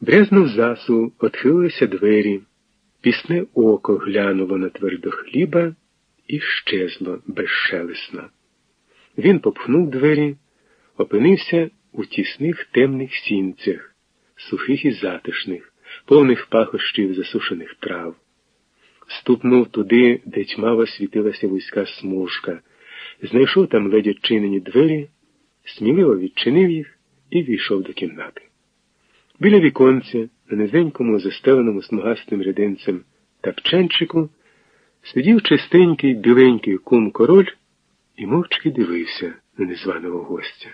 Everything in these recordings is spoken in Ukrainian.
Брязнув засу, отхилилися двері, пісне око глянуло на твердо хліба і щезло безшелесно. Він попхнув двері, опинився у тісних темних сінцях, сухих і затишних, повних пахощів засушених трав. Ступнув туди, де тьмаво світилася вузька смужка, знайшов там ледь відчинені двері, сміливо відчинив їх і війшов до кімнати. Біля віконця, на низенькому, застеленому смугастим рядинцем тапчанчику, сидів чистенький біленький кум король і мовчки дивився на незваного гостя.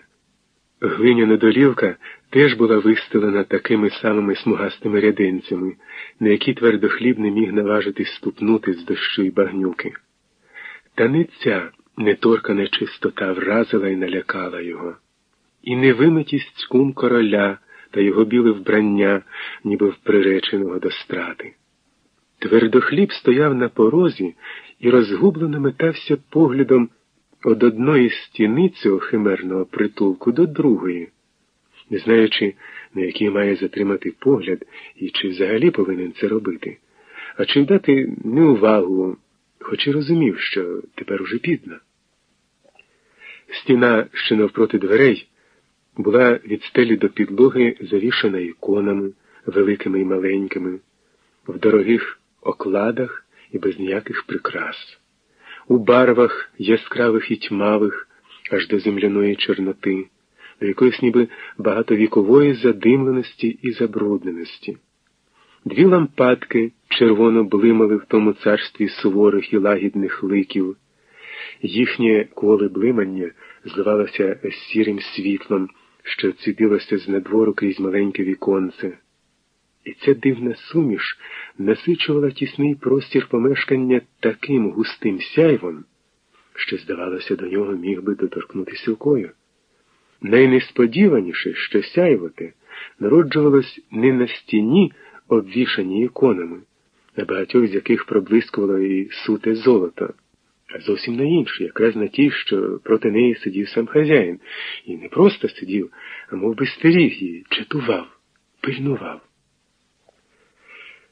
Глиняна долівка теж була вистелена такими самими смугастими рядинцями, на які твердохліб не міг наважити ступнути з дощу й багнюки. Та не ця неторкана чистота вразила і налякала його, і невимитість кум короля та його біле вбрання, ніби вприреченого до страти. Твердохліб стояв на порозі і розгублено метався поглядом од одної стіни цього химерного притулку до другої, не знаючи, на який має затримати погляд і чи взагалі повинен це робити, а чи вдати неувагу, хоч і розумів, що тепер уже пізно. Стіна, що навпроти дверей, була від стелі до підлоги завішана іконами, великими і маленькими, в дорогих окладах і без ніяких прикрас у барвах яскравих і тьмавих, аж до земляної чорноти, до якоїсь ніби багатовікової задимленості і забрудненості. Дві лампадки червоно блимали в тому царстві суворих і лагідних ликів. Їхнє коле блимання зливалося з сірим світлом, що цідилося з надвору крізь маленьке віконце. І ця дивна суміш насичувала тісний простір помешкання таким густим сяйвом, що, здавалося, до нього міг би доторкнутися рукою. Найнесподіваніше, що сяйвоте народжувалось не на стіні, обвішані іконами, на багатьох з яких проблискувало і суте золото, а зовсім на іншій, якраз на тій, що проти неї сидів сам хазяїн, і не просто сидів, а мов би стеріг її, чатував, пильнував.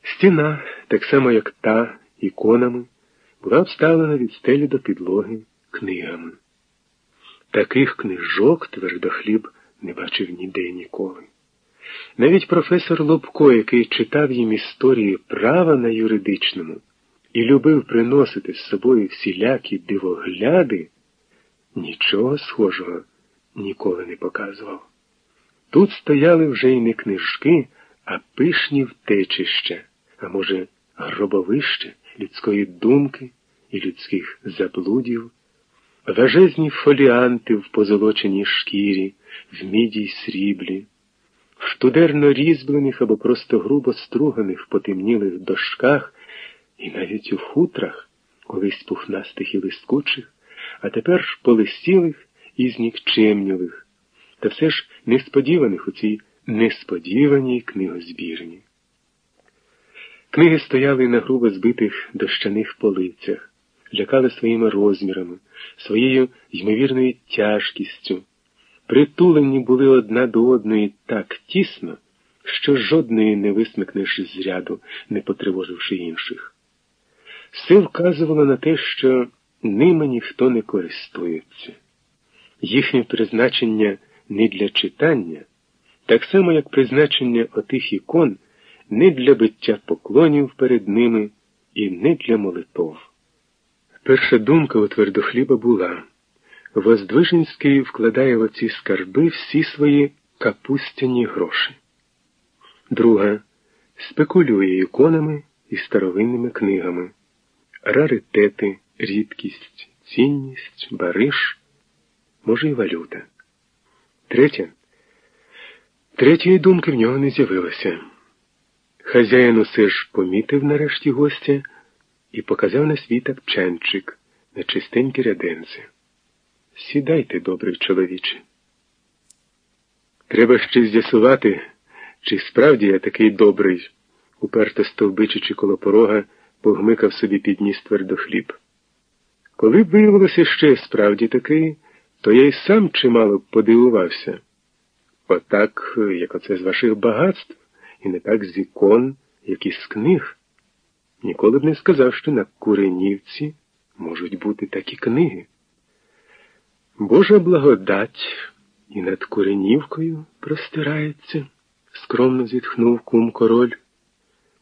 Стіна, так само як та іконами, була обставлена від стелі до підлоги книгами. Таких книжок твердохліб не бачив ніде ніколи. Навіть професор Лобко, який читав їм історії права на юридичному і любив приносити з собою всілякі дивогляди, нічого схожого ніколи не показував. Тут стояли вже й не книжки, а пишні втечища а може, гробовище людської думки і людських заблудів, важезні фоліанти в позолоченій шкірі, в міді сріблі, в штудерно різьблених або просто грубо струганих потемнілих дошках і навіть у хутрах, колись пухнастих і лискучих, а тепер ж полисілих і знікчемнілих, та все ж несподіваних у цій несподіваній книгозбірні. Книги стояли на грубо збитих дощаних полицях, лякали своїми розмірами, своєю ймовірною тяжкістю. Притулені були одна до одної так тісно, що жодної не висмикнеш з ряду, не потривоживши інших. Все вказувало на те, що ними ніхто не користується. Їхнє призначення не для читання, так само, як призначення отих ікон не для биття поклонів перед ними і не для молитов. Перша думка у твердохліба була Воздвиженський вкладає в оці скарби всі свої капустяні гроші. Друга спекулює іконами і старовинними книгами, раритети, рідкість, цінність, бариш, може, й валюта. Третя. Третьої думки в нього не з'явилося. Хазяїн усе ж помітив нарешті гостя і показав на свій тапчанчик на чистенькі ряденці. Сідайте, добрий чоловіче. Треба ще з'ясувати, чи справді я такий добрий, уперто стовбичичи коло порога, погмикав собі підніс твердо хліб. Коли б виявилося, я справді такий, то я й сам чимало б подивувався. Отак, як оце з ваших багатств і не так з ікон, як із книг. Ніколи б не сказав, що на Куренівці можуть бути такі книги. Божа благодать і над Куренівкою простирається, скромно зітхнув кум король.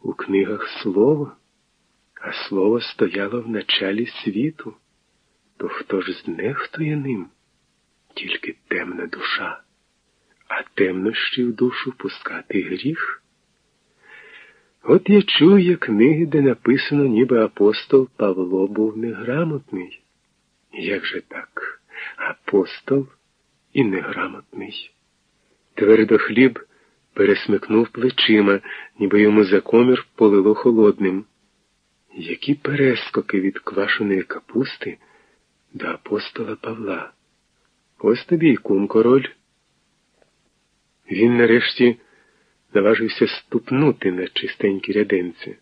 У книгах слово, а слово стояло в началі світу. То хто ж знехтує ним? Тільки темна душа, а темнощі в душу пускати гріх. От я чую книги, де написано, ніби апостол Павло був неграмотний. Як же так? Апостол і неграмотний. Твердохліб пересмикнув плечима, ніби йому за комір полило холодним. Які перескоки від квашеної капусти до апостола Павла. Ось тобі й кум король. Він нарешті наважився ступнути на чистенькі ряденці,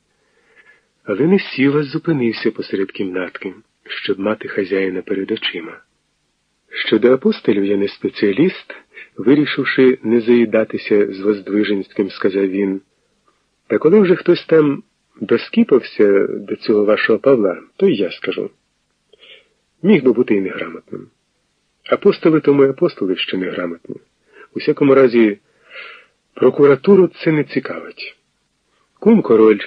але не сів, а зупинився посеред кімнатки, щоб мати хазяїна перед очима. Щодо апостолів я не спеціаліст, вирішивши не заїдатися з Воздвиженським, сказав він. Та коли вже хтось там доскіпався до цього вашого Павла, то й я скажу. Міг би бути і неграмотним. Апостоли тому й апостоли ще неграмотні. У всякому разі, прокуратуру це не цікавить. Кум король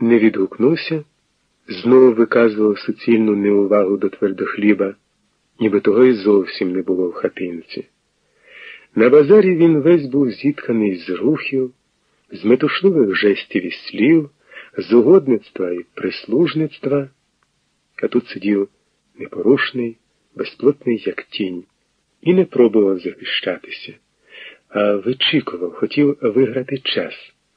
не відгукнувся, знову виказував суцільну неувагу до твердохліба, ніби того й зовсім не було в хатинці. На базарі він весь був зітканий з рухів, з метушливих жестів і слів, з угодництва і прислужництва, а тут сидів непорушний, безплотний, як тінь, і не пробував захищатися, а вичікував, хотів виграти час.